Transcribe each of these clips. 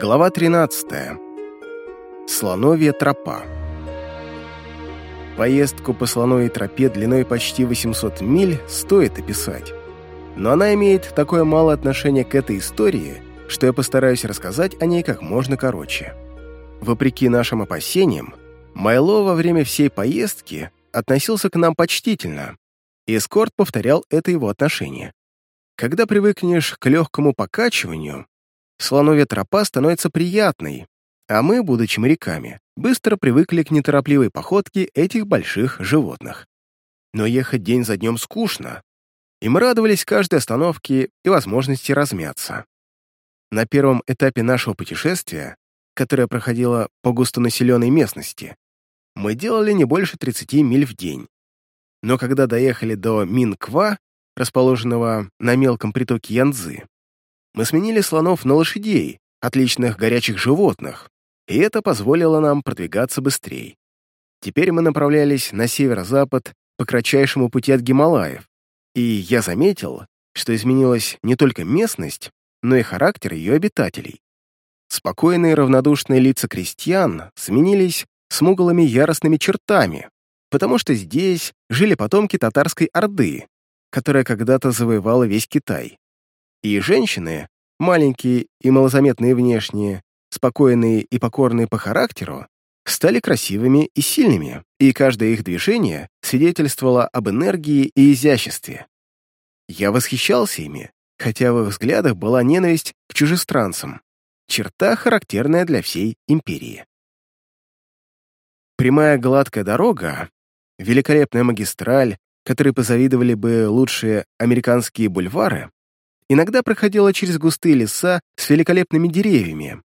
Глава 13. Слоновья тропа. Поездку по слоновой тропе длиной почти 800 миль стоит описать. Но она имеет такое мало отношение к этой истории, что я постараюсь рассказать о ней как можно короче. Вопреки нашим опасениям, Майло во время всей поездки относился к нам почтительно, и эскорт повторял это его отношение. Когда привыкнешь к легкому покачиванию, слоновья тропа становится приятной, а мы, будучи моряками, быстро привыкли к неторопливой походке этих больших животных. Но ехать день за днем скучно, и мы радовались каждой остановке и возможности размяться. На первом этапе нашего путешествия, которое проходило по густонаселенной местности, мы делали не больше 30 миль в день. Но когда доехали до Минква, расположенного на мелком притоке Янзы, мы сменили слонов на лошадей, отличных горячих животных, и это позволило нам продвигаться быстрее. Теперь мы направлялись на северо-запад по кратчайшему пути от Гималаев, и я заметил, что изменилась не только местность, но и характер ее обитателей. Спокойные равнодушные лица крестьян сменились смуглыми яростными чертами, потому что здесь жили потомки татарской орды, которая когда-то завоевала весь Китай. И женщины, маленькие и малозаметные внешние, спокойные и покорные по характеру, стали красивыми и сильными, и каждое их движение свидетельствовало об энергии и изяществе. Я восхищался ими, хотя в их взглядах была ненависть к чужестранцам, черта, характерная для всей империи. Прямая гладкая дорога, великолепная магистраль, которой позавидовали бы лучшие американские бульвары, иногда проходила через густые леса с великолепными деревьями,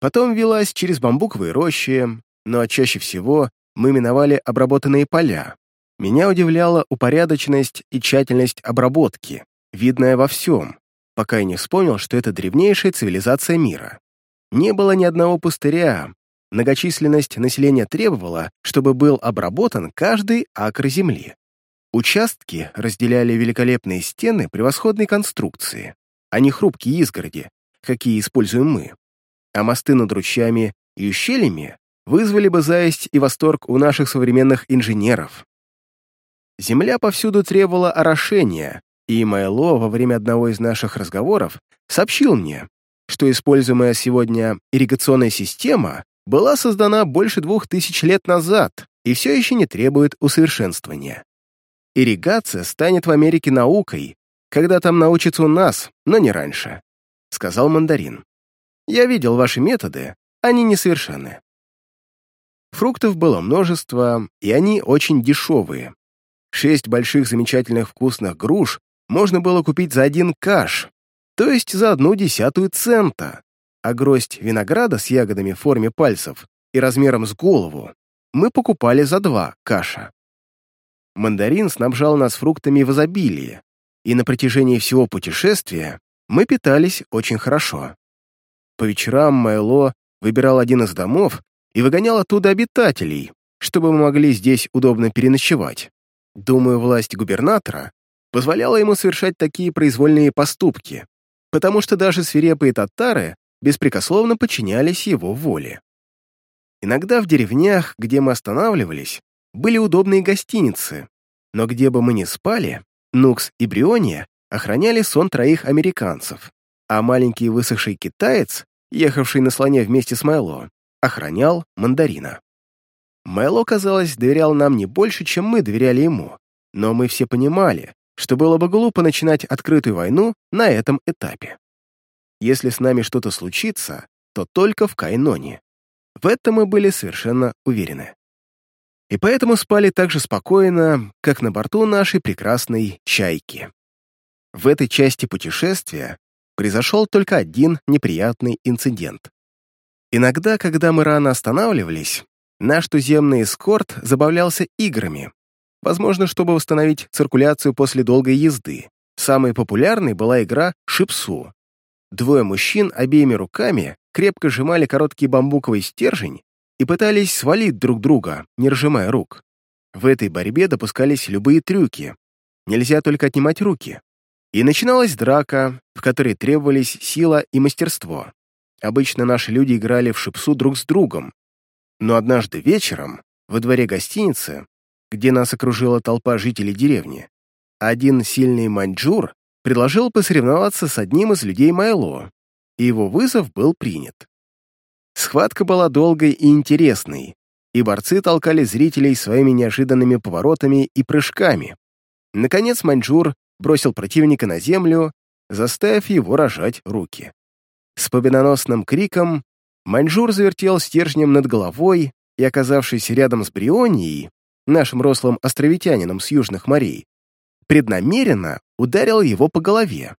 потом велась через бамбуковые рощи, но чаще всего мы миновали обработанные поля. Меня удивляла упорядоченность и тщательность обработки, видная во всем, пока я не вспомнил, что это древнейшая цивилизация мира. Не было ни одного пустыря, многочисленность населения требовала, чтобы был обработан каждый акр земли. Участки разделяли великолепные стены превосходной конструкции, а не хрупкие изгороди, какие используем мы. А мосты над ручьями и ущельями вызвали бы зависть и восторг у наших современных инженеров. Земля повсюду требовала орошения, и Майло во время одного из наших разговоров сообщил мне, что используемая сегодня ирригационная система была создана больше двух тысяч лет назад и все еще не требует усовершенствования. Ирригация станет в Америке наукой, когда там научатся у нас, но не раньше», — сказал мандарин. «Я видел ваши методы, они несовершенны». Фруктов было множество, и они очень дешевые. Шесть больших замечательных вкусных груш можно было купить за один каш, то есть за одну десятую цента, а гроздь винограда с ягодами в форме пальцев и размером с голову мы покупали за два каша. Мандарин снабжал нас фруктами в изобилии, и на протяжении всего путешествия мы питались очень хорошо. По вечерам Майло выбирал один из домов и выгонял оттуда обитателей, чтобы мы могли здесь удобно переночевать. Думаю, власть губернатора позволяла ему совершать такие произвольные поступки, потому что даже свирепые татары беспрекословно подчинялись его воле. Иногда в деревнях, где мы останавливались, были удобные гостиницы, но где бы мы ни спали, Нукс и Бриония охраняли сон троих американцев, а маленький высохший китаец, ехавший на слоне вместе с Майло, охранял мандарина. Майло, казалось, доверял нам не больше, чем мы доверяли ему, но мы все понимали, что было бы глупо начинать открытую войну на этом этапе. Если с нами что-то случится, то только в Кайноне. В этом мы были совершенно уверены и поэтому спали так же спокойно, как на борту нашей прекрасной «Чайки». В этой части путешествия произошел только один неприятный инцидент. Иногда, когда мы рано останавливались, наш туземный эскорт забавлялся играми, возможно, чтобы восстановить циркуляцию после долгой езды. Самой популярной была игра «Шипсу». Двое мужчин обеими руками крепко сжимали короткий бамбуковый стержень и пытались свалить друг друга, не разжимая рук. В этой борьбе допускались любые трюки. Нельзя только отнимать руки. И начиналась драка, в которой требовались сила и мастерство. обычно наши люди играли в шипсу друг с другом. Но однажды вечером, во дворе гостиницы, где нас окружила толпа жителей деревни, один сильный маньчжур предложил посоревноваться с одним из людей Майло, и его вызов был принят. Схватка была долгой и интересной, и борцы толкали зрителей своими неожиданными поворотами и прыжками. Наконец маньчжур бросил противника на землю, заставив его рожать руки. С победоносным криком маньчжур завертел стержнем над головой и, оказавшись рядом с Брионией, нашим рослым островитянином с южных морей, преднамеренно ударил его по голове.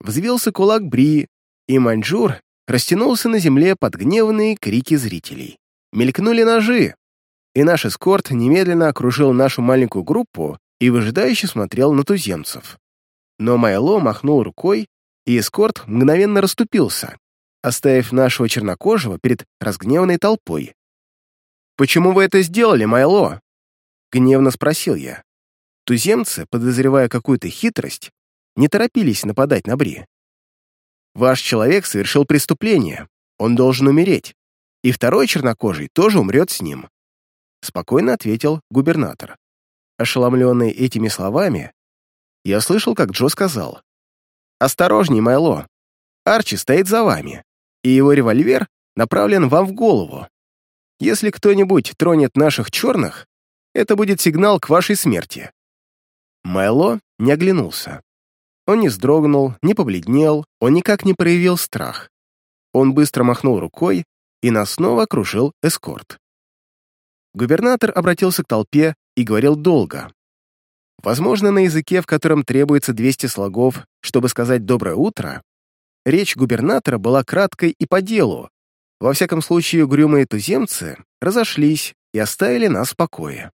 Взвился кулак Бри, и маньчжур растянулся на земле под гневные крики зрителей. Мелькнули ножи, и наш эскорт немедленно окружил нашу маленькую группу и выжидающе смотрел на туземцев. Но Майло махнул рукой, и эскорт мгновенно расступился, оставив нашего чернокожего перед разгневанной толпой. «Почему вы это сделали, Майло?» — гневно спросил я. Туземцы, подозревая какую-то хитрость, не торопились нападать на Бри. «Ваш человек совершил преступление, он должен умереть, и второй чернокожий тоже умрет с ним», — спокойно ответил губернатор. Ошеломленный этими словами, я слышал, как Джо сказал. «Осторожней, Майло. Арчи стоит за вами, и его револьвер направлен вам в голову. Если кто-нибудь тронет наших черных, это будет сигнал к вашей смерти». Майло не оглянулся. Он не вздрогнул, не побледнел, он никак не проявил страх. Он быстро махнул рукой, и нас снова окружил эскорт. Губернатор обратился к толпе и говорил долго, Возможно, на языке, в котором требуется 200 слогов, чтобы сказать «доброе утро», речь губернатора была краткой и по делу. Во всяком случае, угрюмые туземцы разошлись и оставили нас в покое.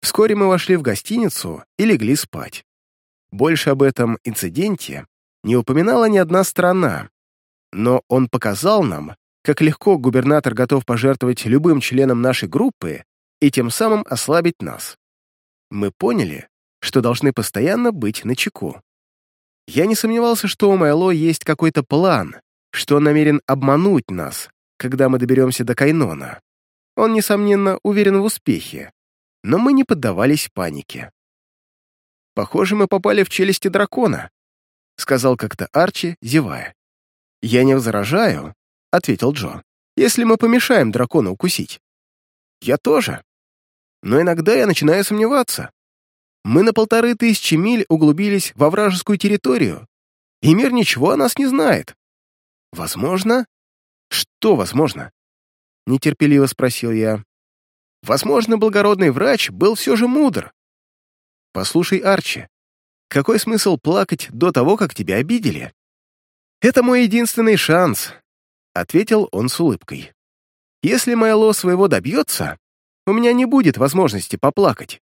Вскоре мы вошли в гостиницу и легли спать. Больше об этом инциденте не упоминала ни одна страна, но он показал нам, как легко губернатор готов пожертвовать любым членом нашей группы и тем самым ослабить нас. Мы поняли, что должны постоянно быть на чеку. Я не сомневался, что у Майло есть какой-то план, что он намерен обмануть нас, когда мы доберемся до Кайнона. Он, несомненно, уверен в успехе, но мы не поддавались панике. «Похоже, мы попали в челюсти дракона», — сказал как-то Арчи, зевая. «Я не возражаю», — ответил Джо, «если мы помешаем дракону укусить». «Я тоже. Но иногда я начинаю сомневаться. Мы на полторы тысячи миль углубились во вражескую территорию, и мир ничего о нас не знает. Возможно? Что возможно? Нетерпеливо спросил я. Возможно, благородный врач был все же мудр. Послушай, Арчи, какой смысл плакать до того, как тебя обидели? Это мой единственный шанс, ответил он с улыбкой. Если Майло своего добьется, у меня не будет возможности поплакать.